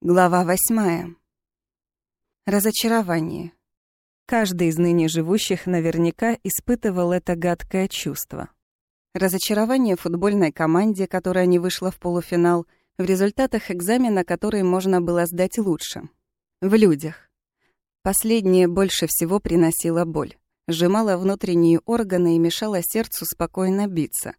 Глава восьмая. Разочарование. Каждый из ныне живущих наверняка испытывал это гадкое чувство. Разочарование футбольной команде, которая не вышла в полуфинал, в результатах экзамена, который можно было сдать лучше. В людях. Последнее больше всего приносило боль. Сжимало внутренние органы и мешало сердцу спокойно биться.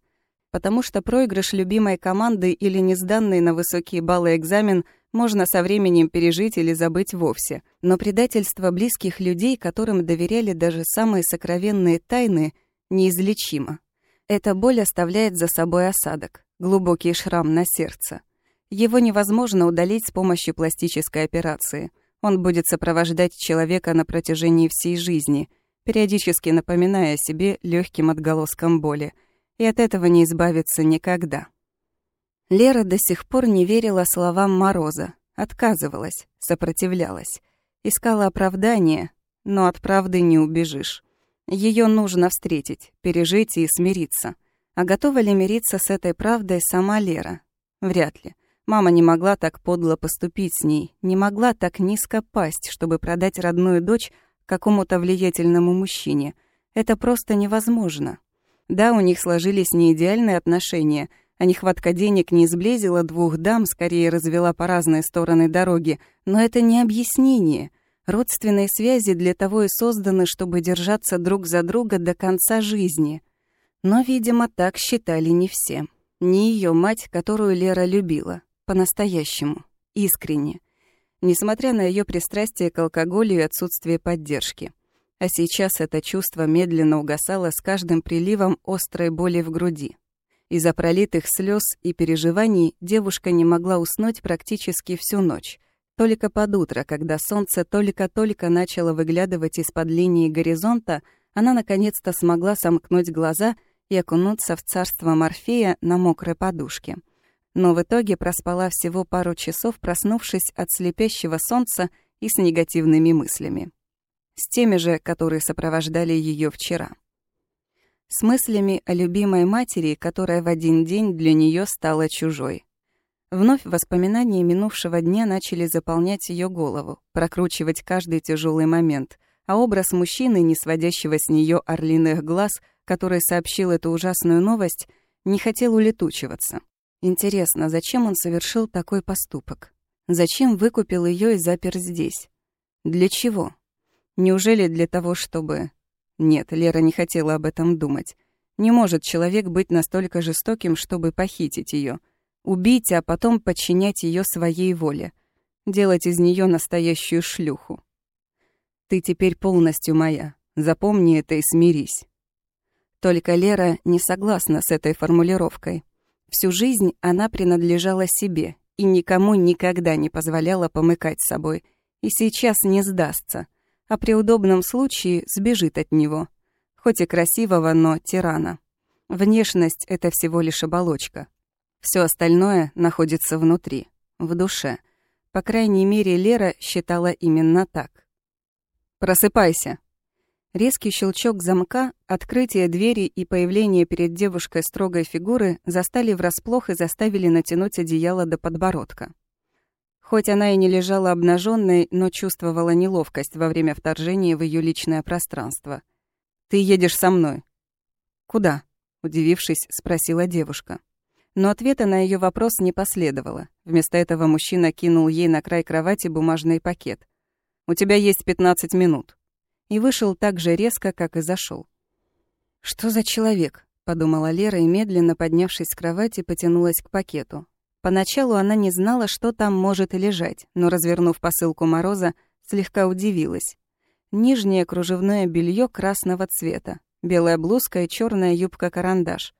Потому что проигрыш любимой команды или несданный на высокие баллы экзамен – можно со временем пережить или забыть вовсе, но предательство близких людей, которым доверяли даже самые сокровенные тайны, неизлечимо. Эта боль оставляет за собой осадок, глубокий шрам на сердце. Его невозможно удалить с помощью пластической операции. Он будет сопровождать человека на протяжении всей жизни, периодически напоминая о себе легким отголоском боли, и от этого не избавиться никогда. Лера до сих пор не верила словам Мороза, отказывалась, сопротивлялась. Искала оправдание, но от правды не убежишь. Ее нужно встретить, пережить и смириться. А готова ли мириться с этой правдой сама Лера? Вряд ли. Мама не могла так подло поступить с ней, не могла так низко пасть, чтобы продать родную дочь какому-то влиятельному мужчине. Это просто невозможно. Да, у них сложились неидеальные отношения — а нехватка денег не сблизила двух дам, скорее развела по разные стороны дороги. Но это не объяснение. Родственные связи для того и созданы, чтобы держаться друг за друга до конца жизни. Но, видимо, так считали не все. Не ее мать, которую Лера любила. По-настоящему. Искренне. Несмотря на ее пристрастие к алкоголю и отсутствие поддержки. А сейчас это чувство медленно угасало с каждым приливом острой боли в груди. Из-за пролитых слез и переживаний девушка не могла уснуть практически всю ночь. Только под утро, когда солнце только-только начало выглядывать из-под линии горизонта, она наконец-то смогла сомкнуть глаза и окунуться в царство Морфея на мокрой подушке. Но в итоге проспала всего пару часов, проснувшись от слепящего солнца и с негативными мыслями. С теми же, которые сопровождали ее вчера с мыслями о любимой матери, которая в один день для нее стала чужой. Вновь воспоминания минувшего дня начали заполнять ее голову, прокручивать каждый тяжелый момент, а образ мужчины, не сводящего с нее орлиных глаз, который сообщил эту ужасную новость, не хотел улетучиваться. Интересно, зачем он совершил такой поступок? Зачем выкупил ее и запер здесь? Для чего? Неужели для того, чтобы нет, Лера не хотела об этом думать. Не может человек быть настолько жестоким, чтобы похитить ее, убить, а потом подчинять ее своей воле, делать из нее настоящую шлюху. Ты теперь полностью моя. Запомни это и смирись. Только Лера не согласна с этой формулировкой. Всю жизнь она принадлежала себе и никому никогда не позволяла помыкать собой, и сейчас не сдастся — а при удобном случае сбежит от него. Хоть и красивого, но тирана. Внешность — это всего лишь оболочка. Все остальное находится внутри, в душе. По крайней мере, Лера считала именно так. «Просыпайся!» Резкий щелчок замка, открытие двери и появление перед девушкой строгой фигуры застали врасплох и заставили натянуть одеяло до подбородка. Хоть она и не лежала обнаженной, но чувствовала неловкость во время вторжения в ее личное пространство. «Ты едешь со мной». «Куда?» — удивившись, спросила девушка. Но ответа на ее вопрос не последовало. Вместо этого мужчина кинул ей на край кровати бумажный пакет. «У тебя есть 15 минут». И вышел так же резко, как и зашел. «Что за человек?» — подумала Лера и, медленно поднявшись с кровати, потянулась к пакету. Поначалу она не знала, что там может лежать, но, развернув посылку Мороза, слегка удивилась. Нижнее кружевное белье красного цвета, белая блузка и черная юбка-карандаш.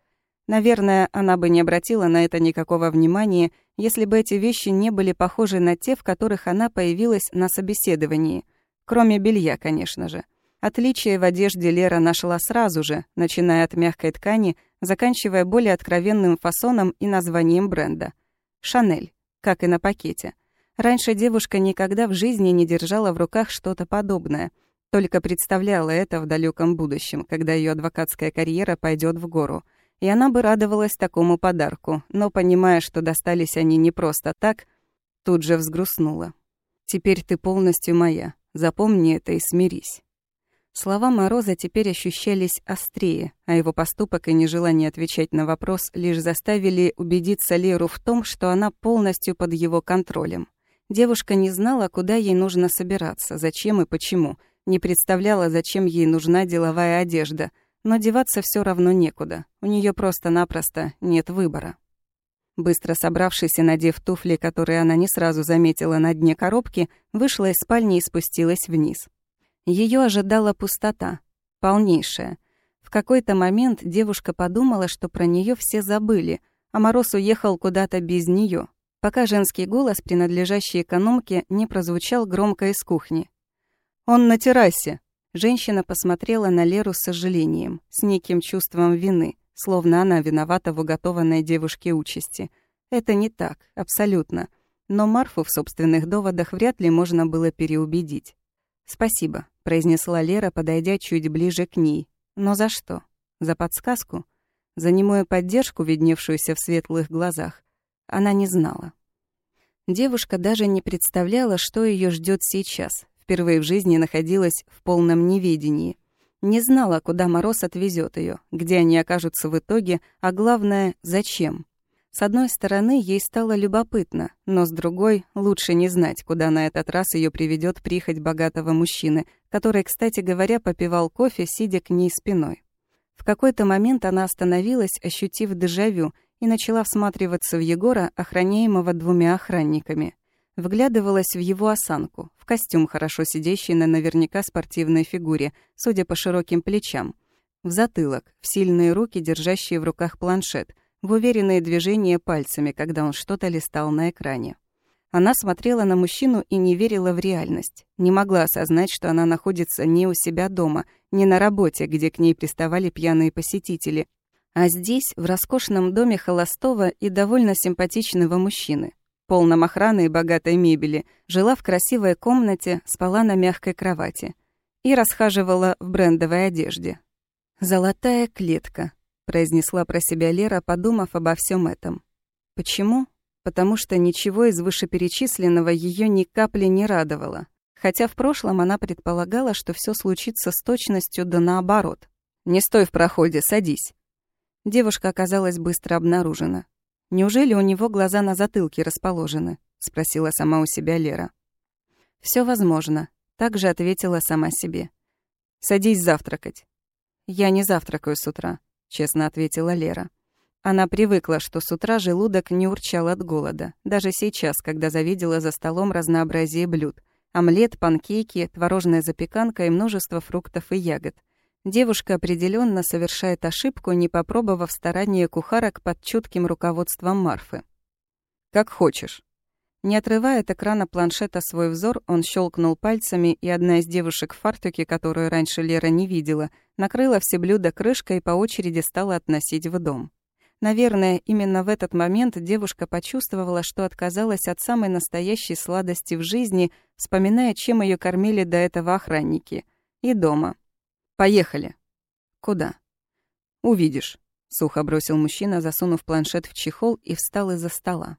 Наверное, она бы не обратила на это никакого внимания, если бы эти вещи не были похожи на те, в которых она появилась на собеседовании. Кроме белья, конечно же. Отличие в одежде Лера нашла сразу же, начиная от мягкой ткани, заканчивая более откровенным фасоном и названием бренда. Шанель, как и на пакете. Раньше девушка никогда в жизни не держала в руках что-то подобное, только представляла это в далеком будущем, когда ее адвокатская карьера пойдет в гору. И она бы радовалась такому подарку, но, понимая, что достались они не просто так, Тут же взгрустнула. «Теперь ты полностью моя. Запомни это и смирись». Слова Мороза теперь ощущались острее, а его поступок и нежелание отвечать на вопрос лишь заставили убедиться Леру в том, что она полностью под его контролем. Девушка не знала, куда ей нужно собираться, зачем и почему, не представляла, зачем ей нужна деловая одежда, но деваться все равно некуда, у нее просто-напросто нет выбора. Быстро собравшись и надев туфли, которые она не сразу заметила на дне коробки, вышла из спальни и спустилась вниз. Ее ожидала пустота, полнейшая. В какой-то момент девушка подумала, что про нее все забыли, а Мороз уехал куда-то без нее, пока женский голос, принадлежащий экономке, не прозвучал громко из кухни. «Он на террасе!» Женщина посмотрела на Леру с сожалением, с неким чувством вины, словно она виновата в уготованной девушке участи. Это не так, абсолютно. Но Марфу в собственных доводах вряд ли можно было переубедить. «Спасибо», — произнесла Лера, подойдя чуть ближе к ней. «Но за что? За подсказку? За немую поддержку, видневшуюся в светлых глазах? Она не знала. Девушка даже не представляла, что ее ждет сейчас. Впервые в жизни находилась в полном неведении. Не знала, куда Мороз отвезет ее, где они окажутся в итоге, а главное, зачем. С одной стороны, ей стало любопытно, но с другой, лучше не знать, куда на этот раз ее приведет прихоть богатого мужчины, который, кстати говоря, попивал кофе, сидя к ней спиной. В какой-то момент она остановилась, ощутив дежавю, и начала всматриваться в Егора, охраняемого двумя охранниками. Вглядывалась в его осанку, в костюм, хорошо сидящий на наверняка спортивной фигуре, судя по широким плечам, в затылок, в сильные руки, держащие в руках планшет, в уверенные движения пальцами, когда он что-то листал на экране. Она смотрела на мужчину и не верила в реальность. Не могла осознать, что она находится не у себя дома, не на работе, где к ней приставали пьяные посетители, а здесь, в роскошном доме холостого и довольно симпатичного мужчины. Полном охраны и богатой мебели, жила в красивой комнате, спала на мягкой кровати и расхаживала в брендовой одежде. «Золотая клетка», произнесла про себя Лера, подумав обо всем этом. Почему? Потому что ничего из вышеперечисленного ее ни капли не радовало. Хотя в прошлом она предполагала, что все случится с точностью да наоборот. «Не стой в проходе, садись». Девушка оказалась быстро обнаружена. «Неужели у него глаза на затылке расположены?» — спросила сама у себя Лера. Все возможно», — также ответила сама себе. «Садись завтракать». «Я не завтракаю с утра», честно ответила Лера. Она привыкла, что с утра желудок не урчал от голода, даже сейчас, когда завидела за столом разнообразие блюд. Омлет, панкейки, творожная запеканка и множество фруктов и ягод. Девушка определенно совершает ошибку, не попробовав старания кухарок под чутким руководством Марфы. «Как хочешь». Не отрывая от экрана планшета свой взор, он щелкнул пальцами, и одна из девушек в фартуке, которую раньше Лера не видела, накрыла все блюда крышкой и по очереди стала относить в дом. Наверное, именно в этот момент девушка почувствовала, что отказалась от самой настоящей сладости в жизни, вспоминая, чем ее кормили до этого охранники. И дома. «Поехали». «Куда?» «Увидишь», — сухо бросил мужчина, засунув планшет в чехол и встал из-за стола.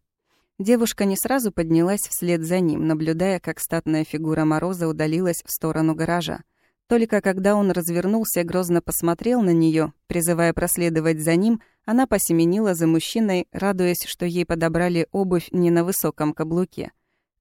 Девушка не сразу поднялась вслед за ним, наблюдая, как статная фигура Мороза удалилась в сторону гаража. Только когда он развернулся и грозно посмотрел на нее, призывая проследовать за ним, она посеменила за мужчиной, радуясь, что ей подобрали обувь не на высоком каблуке,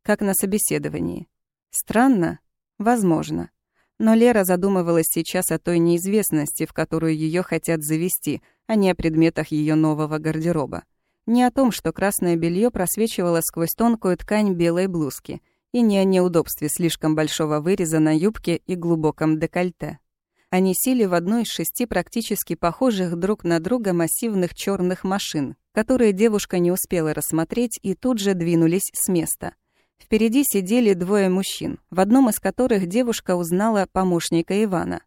как на собеседовании. Странно? Возможно. Но Лера задумывалась сейчас о той неизвестности, в которую ее хотят завести, а не о предметах ее нового гардероба. Не о том, что красное белье просвечивало сквозь тонкую ткань белой блузки, и не о неудобстве слишком большого выреза на юбке и глубоком декольте. Они сели в одной из шести практически похожих друг на друга массивных черных машин, которые девушка не успела рассмотреть и тут же двинулись с места. Впереди сидели двое мужчин, в одном из которых девушка узнала помощника Ивана.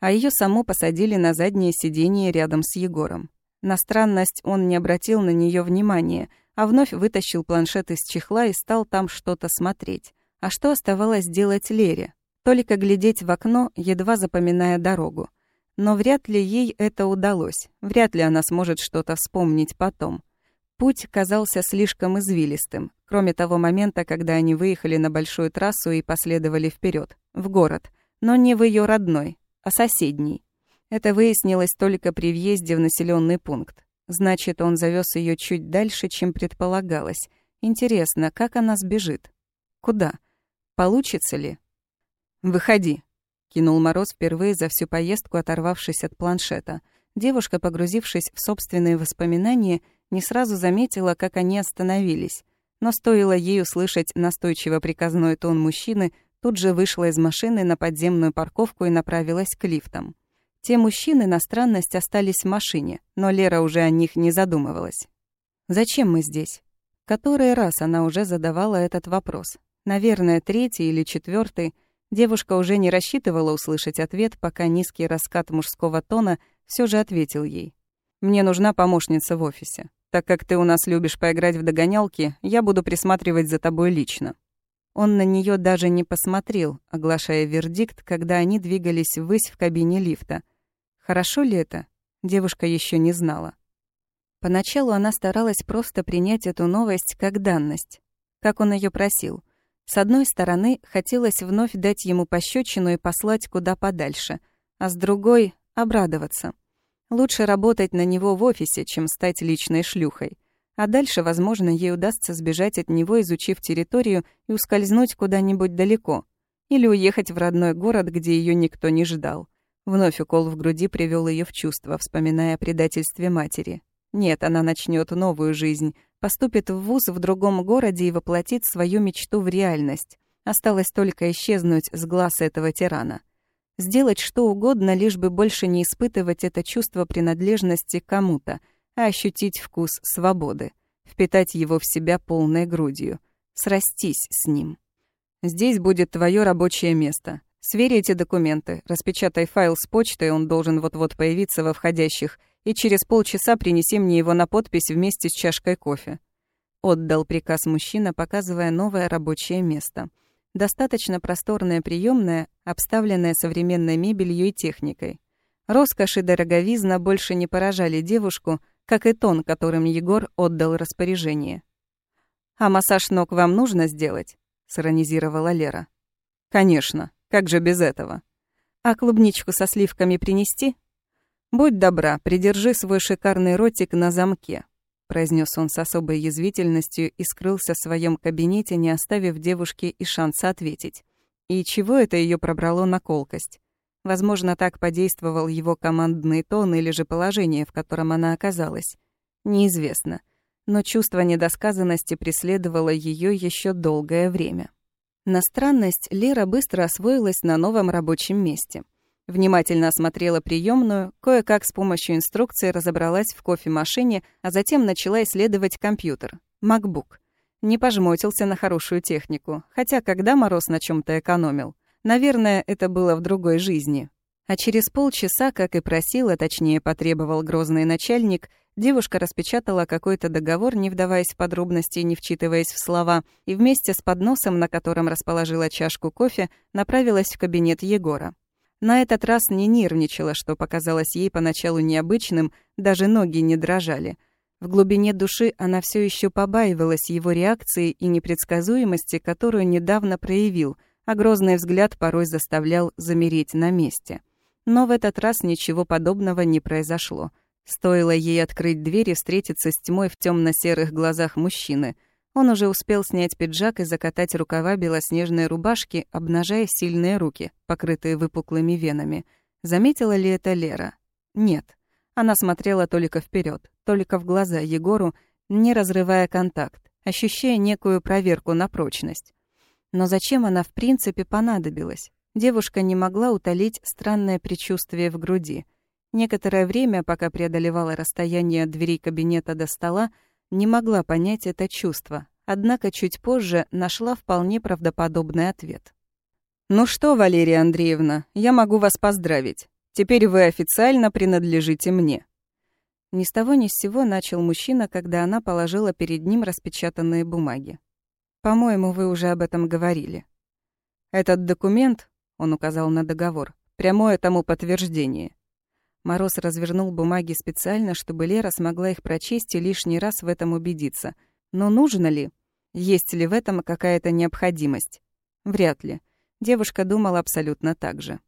А ее саму посадили на заднее сиденье рядом с Егором. На странность он не обратил на нее внимания, а вновь вытащил планшет из чехла и стал там что-то смотреть. А что оставалось делать Лере? Только глядеть в окно, едва запоминая дорогу. Но вряд ли ей это удалось. Вряд ли она сможет что-то вспомнить потом. Путь казался слишком извилистым, кроме того момента, когда они выехали на большую трассу и последовали вперед, в город, но не в ее родной, а соседний. Это выяснилось только при въезде в населенный пункт. Значит, он завез ее чуть дальше, чем предполагалось. Интересно, как она сбежит? Куда? Получится ли? «Выходи», — кинул Мороз впервые за всю поездку, оторвавшись от планшета. Девушка, погрузившись в собственные воспоминания, не сразу заметила, как они остановились. Но стоило ей услышать настойчиво приказной тон мужчины, тут же вышла из машины на подземную парковку и направилась к лифтам. Те мужчины на странность остались в машине, но Лера уже о них не задумывалась. «Зачем мы здесь?» Который раз она уже задавала этот вопрос. Наверное, третий или четвертый. Девушка уже не рассчитывала услышать ответ, пока низкий раскат мужского тона все же ответил ей. «Мне нужна помощница в офисе. Так как ты у нас любишь поиграть в догонялки, я буду присматривать за тобой лично». Он на нее даже не посмотрел, оглашая вердикт, когда они двигались ввысь в кабине лифта. Хорошо ли это? Девушка еще не знала. Поначалу она старалась просто принять эту новость как данность, как он ее просил. С одной стороны, хотелось вновь дать ему пощечину и послать куда подальше, а с другой — обрадоваться. Лучше работать на него в офисе, чем стать личной шлюхой. А дальше, возможно, ей удастся сбежать от него, изучив территорию, и ускользнуть куда-нибудь далеко. Или уехать в родной город, где ее никто не ждал. Вновь укол в груди привел ее в чувство, вспоминая о предательстве матери. Нет, она начнет новую жизнь, поступит в вуз в другом городе и воплотит свою мечту в реальность. Осталось только исчезнуть с глаз этого тирана сделать что угодно, лишь бы больше не испытывать это чувство принадлежности кому-то, а ощутить вкус свободы, впитать его в себя полной грудью, срастись с ним. Здесь будет твое рабочее место. Свери эти документы, распечатай файл с почтой, он должен вот-вот появиться во входящих, и через полчаса принеси мне его на подпись вместе с чашкой кофе. Отдал приказ мужчина, показывая новое рабочее место — Достаточно просторная приемная, обставленная современной мебелью и техникой. Роскошь и дороговизна больше не поражали девушку, как и тон, которым Егор отдал распоряжение. «А массаж ног вам нужно сделать?» — сиронизировала Лера. «Конечно. Как же без этого?» «А клубничку со сливками принести?» «Будь добра, придержи свой шикарный ротик на замке произнес он с особой язвительностью и скрылся в своем кабинете, не оставив девушке и шанса ответить. И чего это ее пробрало на колкость? Возможно, так подействовал его командный тон или же положение, в котором она оказалась. Неизвестно. Но чувство недосказанности преследовало ее еще долгое время. На странность Лера быстро освоилась на новом рабочем месте. Внимательно осмотрела приемную, кое-как с помощью инструкции разобралась в кофемашине, а затем начала исследовать компьютер. MacBook. Не пожмотился на хорошую технику, хотя когда Мороз на чем то экономил? Наверное, это было в другой жизни. А через полчаса, как и просила, точнее потребовал грозный начальник, девушка распечатала какой-то договор, не вдаваясь в подробности и не вчитываясь в слова, и вместе с подносом, на котором расположила чашку кофе, направилась в кабинет Егора. На этот раз не нервничала, что показалось ей поначалу необычным, даже ноги не дрожали. В глубине души она все еще побаивалась его реакции и непредсказуемости, которую недавно проявил, а грозный взгляд порой заставлял замереть на месте. Но в этот раз ничего подобного не произошло. Стоило ей открыть дверь и встретиться с тьмой в темно серых глазах мужчины — он уже успел снять пиджак и закатать рукава белоснежной рубашки, обнажая сильные руки, покрытые выпуклыми венами. Заметила ли это Лера? Нет. Она смотрела только вперед, только в глаза Егору, не разрывая контакт, ощущая некую проверку на прочность. Но зачем она в принципе понадобилась? Девушка не могла утолить странное предчувствие в груди. Некоторое время, пока преодолевала расстояние от двери кабинета до стола, не могла понять это чувство, однако чуть позже нашла вполне правдоподобный ответ. «Ну что, Валерия Андреевна, я могу вас поздравить. Теперь вы официально принадлежите мне». Ни с того ни с сего начал мужчина, когда она положила перед ним распечатанные бумаги. «По-моему, вы уже об этом говорили». «Этот документ», — он указал на договор, — «прямое тому подтверждение. Мороз развернул бумаги специально, чтобы Лера смогла их прочесть и лишний раз в этом убедиться. Но нужно ли? Есть ли в этом какая-то необходимость? Вряд ли. Девушка думала абсолютно так же.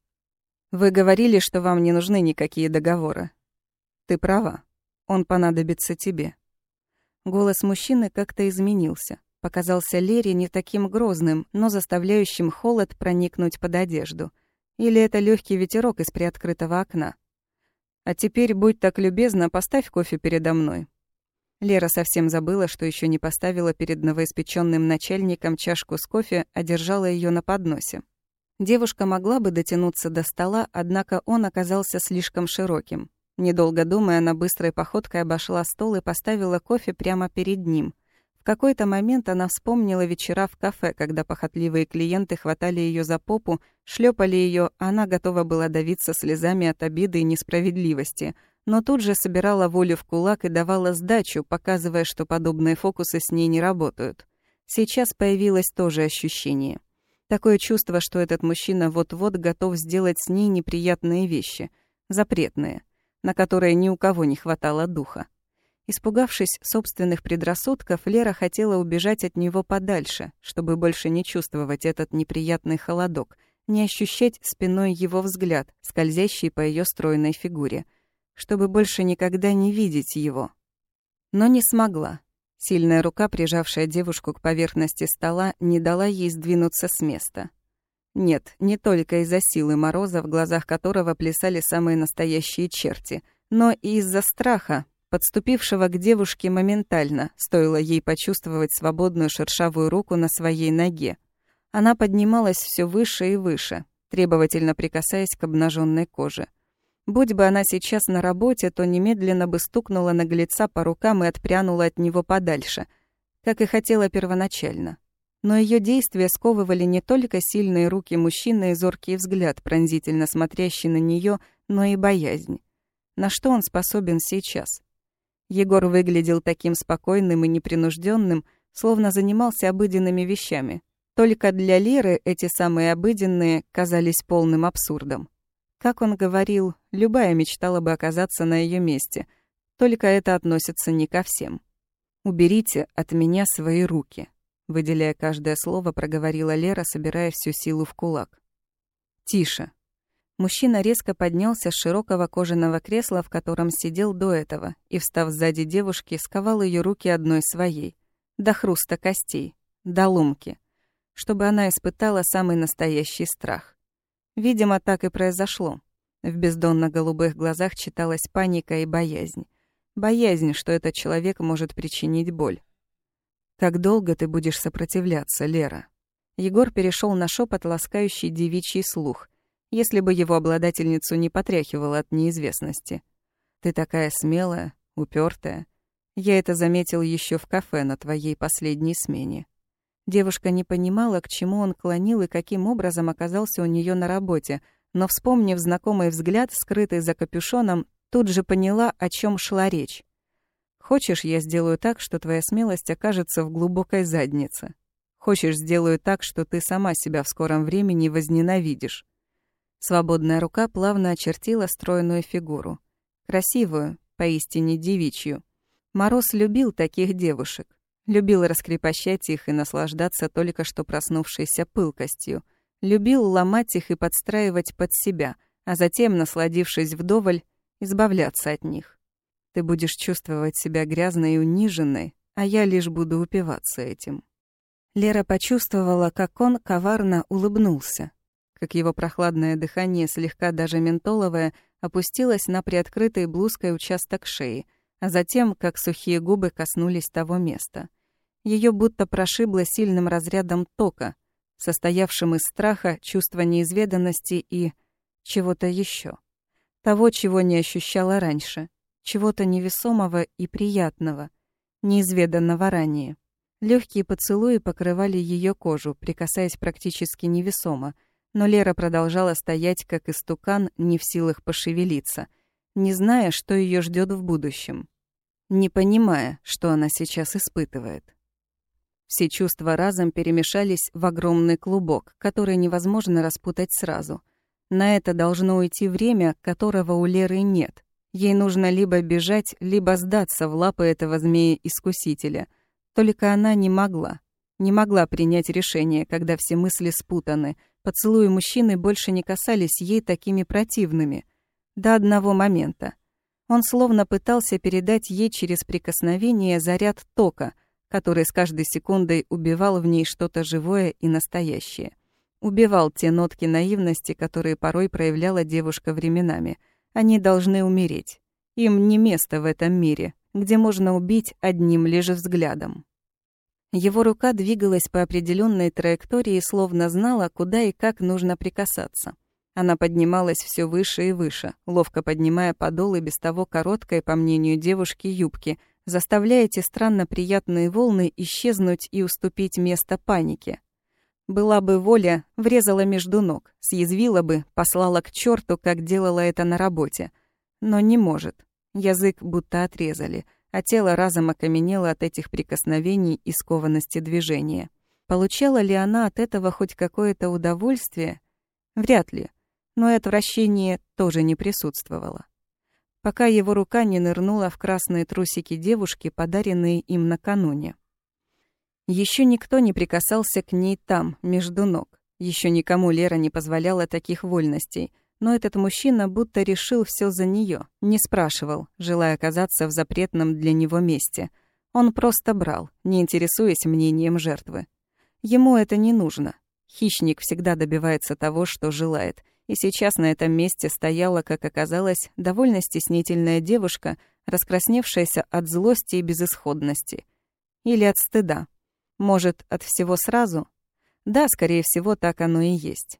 «Вы говорили, что вам не нужны никакие договоры. Ты права. Он понадобится тебе». Голос мужчины как-то изменился. Показался Лере не таким грозным, но заставляющим холод проникнуть под одежду. Или это легкий ветерок из приоткрытого окна. А теперь, будь так любезна, поставь кофе передо мной». Лера совсем забыла, что еще не поставила перед новоиспеченным начальником чашку с кофе, а держала ее на подносе. Девушка могла бы дотянуться до стола, однако он оказался слишком широким. Недолго думая, она быстрой походкой обошла стол и поставила кофе прямо перед ним. Какой-то момент она вспомнила вечера в кафе, когда похотливые клиенты хватали ее за попу, шлепали ее, а она готова была давиться слезами от обиды и несправедливости, но тут же собирала волю в кулак и давала сдачу, показывая, что подобные фокусы с ней не работают. Сейчас появилось тоже ощущение. Такое чувство, что этот мужчина вот-вот готов сделать с ней неприятные вещи, запретные, на которые ни у кого не хватало духа. Испугавшись собственных предрассудков, Лера хотела убежать от него подальше, чтобы больше не чувствовать этот неприятный холодок, не ощущать спиной его взгляд, скользящий по ее стройной фигуре, чтобы больше никогда не видеть его. Но не смогла. Сильная рука, прижавшая девушку к поверхности стола, не дала ей сдвинуться с места. Нет, не только из-за силы Мороза, в глазах которого плясали самые настоящие черти, но и из-за страха, подступившего к девушке моментально, стоило ей почувствовать свободную шершавую руку на своей ноге. Она поднималась все выше и выше, требовательно прикасаясь к обнаженной коже. Будь бы она сейчас на работе, то немедленно бы стукнула наглеца по рукам и отпрянула от него подальше, как и хотела первоначально. Но ее действия сковывали не только сильные руки мужчины и зоркий взгляд, пронзительно смотрящий на нее, но и боязнь. На что он способен сейчас? Егор выглядел таким спокойным и непринужденным, словно занимался обыденными вещами. Только для Леры эти самые обыденные казались полным абсурдом. Как он говорил, любая мечтала бы оказаться на ее месте, только это относится не ко всем. «Уберите от меня свои руки», — выделяя каждое слово, проговорила Лера, собирая всю силу в кулак. «Тише», Мужчина резко поднялся с широкого кожаного кресла, в котором сидел до этого, и, встав сзади девушки, сковал ее руки одной своей. До хруста костей, до ломки. Чтобы она испытала самый настоящий страх. Видимо, так и произошло. В бездонно-голубых глазах читалась паника и боязнь. Боязнь, что этот человек может причинить боль. «Как долго ты будешь сопротивляться, Лера?» Егор перешел на шепот, ласкающий девичий слух, если бы его обладательницу не потряхивало от неизвестности. «Ты такая смелая, упертая. Я это заметил еще в кафе на твоей последней смене». Девушка не понимала, к чему он клонил и каким образом оказался у нее на работе, но, вспомнив знакомый взгляд, скрытый за капюшоном, тут же поняла, о чем шла речь. «Хочешь, я сделаю так, что твоя смелость окажется в глубокой заднице? Хочешь, сделаю так, что ты сама себя в скором времени возненавидишь?» Свободная рука плавно очертила стройную фигуру. Красивую, поистине девичью. Мороз любил таких девушек. Любил раскрепощать их и наслаждаться только что проснувшейся пылкостью. Любил ломать их и подстраивать под себя, а затем, насладившись вдоволь, избавляться от них. Ты будешь чувствовать себя грязной и униженной, а я лишь буду упиваться этим. Лера почувствовала, как он коварно улыбнулся как его прохладное дыхание, слегка даже ментоловое, опустилось на приоткрытый блузкой участок шеи, а затем, как сухие губы коснулись того места. Ее будто прошибло сильным разрядом тока, состоявшим из страха, чувства неизведанности и чего-то еще. Того, чего не ощущала раньше, чего-то невесомого и приятного, неизведанного ранее. Легкие поцелуи покрывали ее кожу, прикасаясь практически невесомо, но Лера продолжала стоять, как истукан, не в силах пошевелиться, не зная, что ее ждет в будущем, не понимая, что она сейчас испытывает. Все чувства разом перемешались в огромный клубок, который невозможно распутать сразу. На это должно уйти время, которого у Леры нет. Ей нужно либо бежать, либо сдаться в лапы этого змея-искусителя. Только она не могла. Не могла принять решение, когда все мысли спутаны. Поцелуи мужчины больше не касались ей такими противными. До одного момента. Он словно пытался передать ей через прикосновение заряд тока, который с каждой секундой убивал в ней что-то живое и настоящее. Убивал те нотки наивности, которые порой проявляла девушка временами. Они должны умереть. Им не место в этом мире, где можно убить одним лишь взглядом. Его рука двигалась по определенной траектории, словно знала, куда и как нужно прикасаться. Она поднималась все выше и выше, ловко поднимая подолы без того короткой, по мнению девушки, юбки, заставляя эти странно приятные волны исчезнуть и уступить место панике. Была бы воля, врезала между ног, съязвила бы, послала к черту, как делала это на работе. Но не может. Язык будто отрезали, а тело разом окаменело от этих прикосновений и скованности движения. Получала ли она от этого хоть какое-то удовольствие? Вряд ли но и отвращение тоже не присутствовало. Пока его рука не нырнула в красные трусики девушки, подаренные им накануне. Еще никто не прикасался к ней там, между ног. Еще никому Лера не позволяла таких вольностей, но этот мужчина будто решил все за нее, не спрашивал, желая оказаться в запретном для него месте. Он просто брал, не интересуясь мнением жертвы. Ему это не нужно. Хищник всегда добивается того, что желает — и сейчас на этом месте стояла, как оказалось, довольно стеснительная девушка, раскрасневшаяся от злости и безысходности. Или от стыда. Может, от всего сразу? Да, скорее всего, так оно и есть.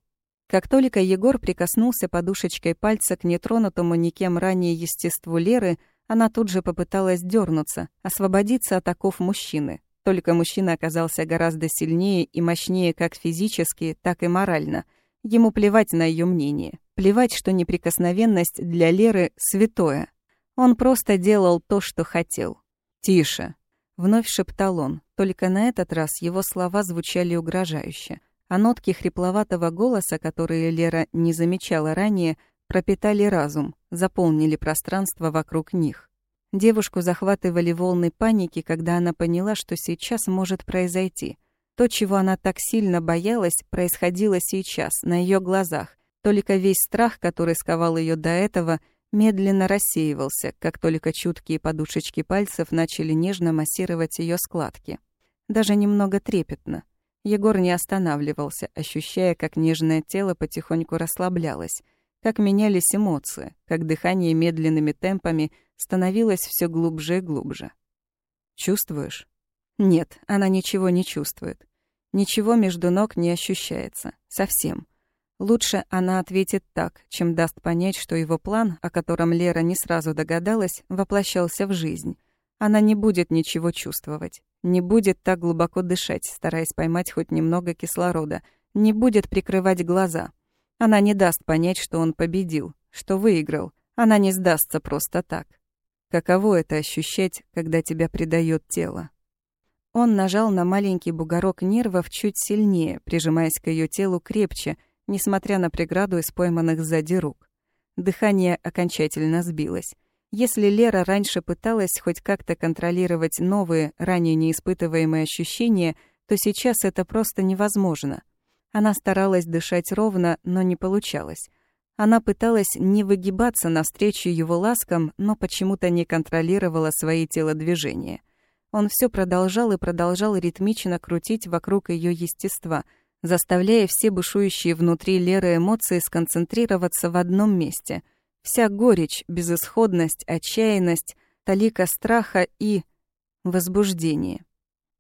Как только Егор прикоснулся подушечкой пальца к нетронутому никем ранее естеству Леры, она тут же попыталась дернуться, освободиться от оков мужчины. Только мужчина оказался гораздо сильнее и мощнее как физически, так и морально — Ему плевать на ее мнение. Плевать, что неприкосновенность для Леры святое. Он просто делал то, что хотел. «Тише!» — вновь шептал он. Только на этот раз его слова звучали угрожающе. А нотки хрипловатого голоса, которые Лера не замечала ранее, пропитали разум, заполнили пространство вокруг них. Девушку захватывали волны паники, когда она поняла, что сейчас может произойти. То, чего она так сильно боялась, происходило сейчас, на ее глазах. Только весь страх, который сковал ее до этого, медленно рассеивался, как только чуткие подушечки пальцев начали нежно массировать ее складки. Даже немного трепетно. Егор не останавливался, ощущая, как нежное тело потихоньку расслаблялось, как менялись эмоции, как дыхание медленными темпами становилось все глубже и глубже. «Чувствуешь?» Нет, она ничего не чувствует. Ничего между ног не ощущается. Совсем. Лучше она ответит так, чем даст понять, что его план, о котором Лера не сразу догадалась, воплощался в жизнь. Она не будет ничего чувствовать. Не будет так глубоко дышать, стараясь поймать хоть немного кислорода. Не будет прикрывать глаза. Она не даст понять, что он победил, что выиграл. Она не сдастся просто так. Каково это ощущать, когда тебя предает тело? Он нажал на маленький бугорок нервов чуть сильнее, прижимаясь к ее телу крепче, несмотря на преграду из пойманных сзади рук. Дыхание окончательно сбилось. Если Лера раньше пыталась хоть как-то контролировать новые, ранее неиспытываемые ощущения, то сейчас это просто невозможно. Она старалась дышать ровно, но не получалось. Она пыталась не выгибаться навстречу его ласкам, но почему-то не контролировала свои телодвижения. Он все продолжал и продолжал ритмично крутить вокруг ее естества, заставляя все бушующие внутри Леры эмоции сконцентрироваться в одном месте. Вся горечь, безысходность, отчаянность, талика страха и... возбуждение.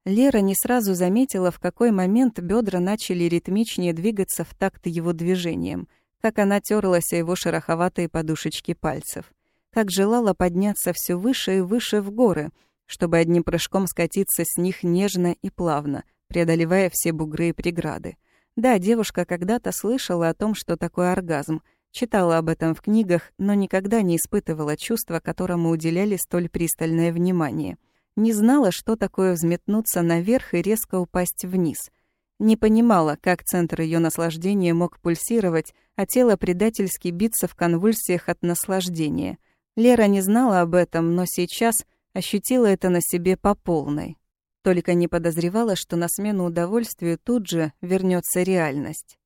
Лера не сразу заметила, в какой момент бедра начали ритмичнее двигаться в такт его движением, как она терлась о его шероховатые подушечки пальцев, как желала подняться все выше и выше в горы — чтобы одним прыжком скатиться с них нежно и плавно, преодолевая все бугры и преграды. Да, девушка когда-то слышала о том, что такое оргазм, читала об этом в книгах, но никогда не испытывала чувства, которому уделяли столь пристальное внимание. Не знала, что такое взметнуться наверх и резко упасть вниз. Не понимала, как центр ее наслаждения мог пульсировать, а тело предательски биться в конвульсиях от наслаждения. Лера не знала об этом, но сейчас ощутила это на себе по полной. Только не подозревала, что на смену удовольствию тут же вернется реальность.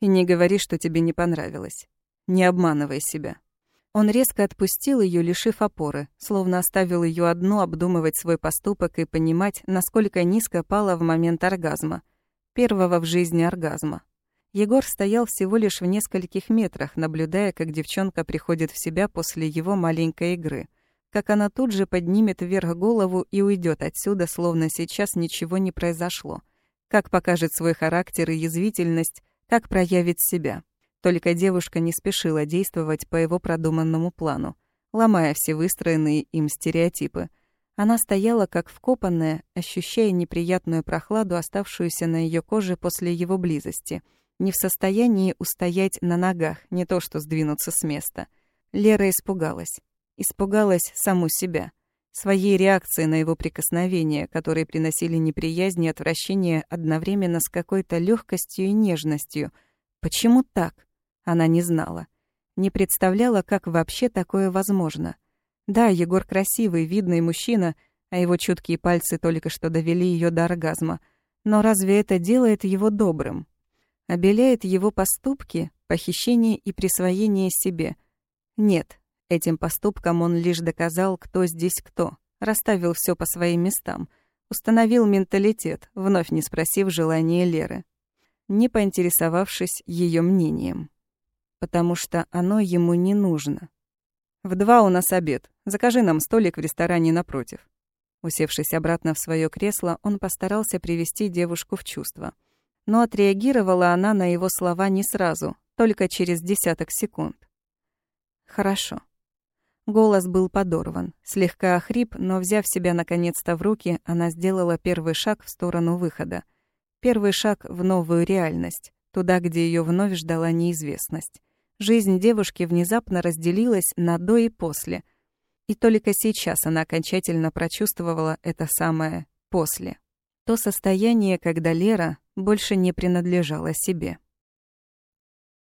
И не говори, что тебе не понравилось. Не обманывай себя. Он резко отпустил ее, лишив опоры, словно оставил ее одну обдумывать свой поступок и понимать, насколько низко пала в момент оргазма. Первого в жизни оргазма. Егор стоял всего лишь в нескольких метрах, наблюдая, как девчонка приходит в себя после его маленькой игры. Как она тут же поднимет вверх голову и уйдет отсюда, словно сейчас ничего не произошло. Как покажет свой характер и язвительность, как проявит себя. Только девушка не спешила действовать по его продуманному плану, ломая все выстроенные им стереотипы. Она стояла как вкопанная, ощущая неприятную прохладу, оставшуюся на ее коже после его близости, не в состоянии устоять на ногах, не то что сдвинуться с места. Лера испугалась. Испугалась саму себя своей реакции на его прикосновения, которые приносили неприязнь и отвращение одновременно с какой-то легкостью и нежностью. Почему так? Она не знала. Не представляла, как вообще такое возможно. Да, Егор красивый, видный мужчина, а его чуткие пальцы только что довели ее до оргазма. Но разве это делает его добрым? Обеляет его поступки, похищение и присвоение себе? Нет, Этим поступком он лишь доказал, кто здесь кто, расставил все по своим местам, установил менталитет, вновь не спросив желания Леры, не поинтересовавшись ее мнением. Потому что оно ему не нужно. «В два у нас обед. Закажи нам столик в ресторане напротив». Усевшись обратно в свое кресло, он постарался привести девушку в чувство. Но отреагировала она на его слова не сразу, только через десяток секунд. «Хорошо». Голос был подорван, слегка охрип, но, взяв себя наконец-то в руки, она сделала первый шаг в сторону выхода. Первый шаг в новую реальность, туда, где ее вновь ждала неизвестность. Жизнь девушки внезапно разделилась на «до» и «после». И только сейчас она окончательно прочувствовала это самое «после». То состояние, когда Лера больше не принадлежала себе.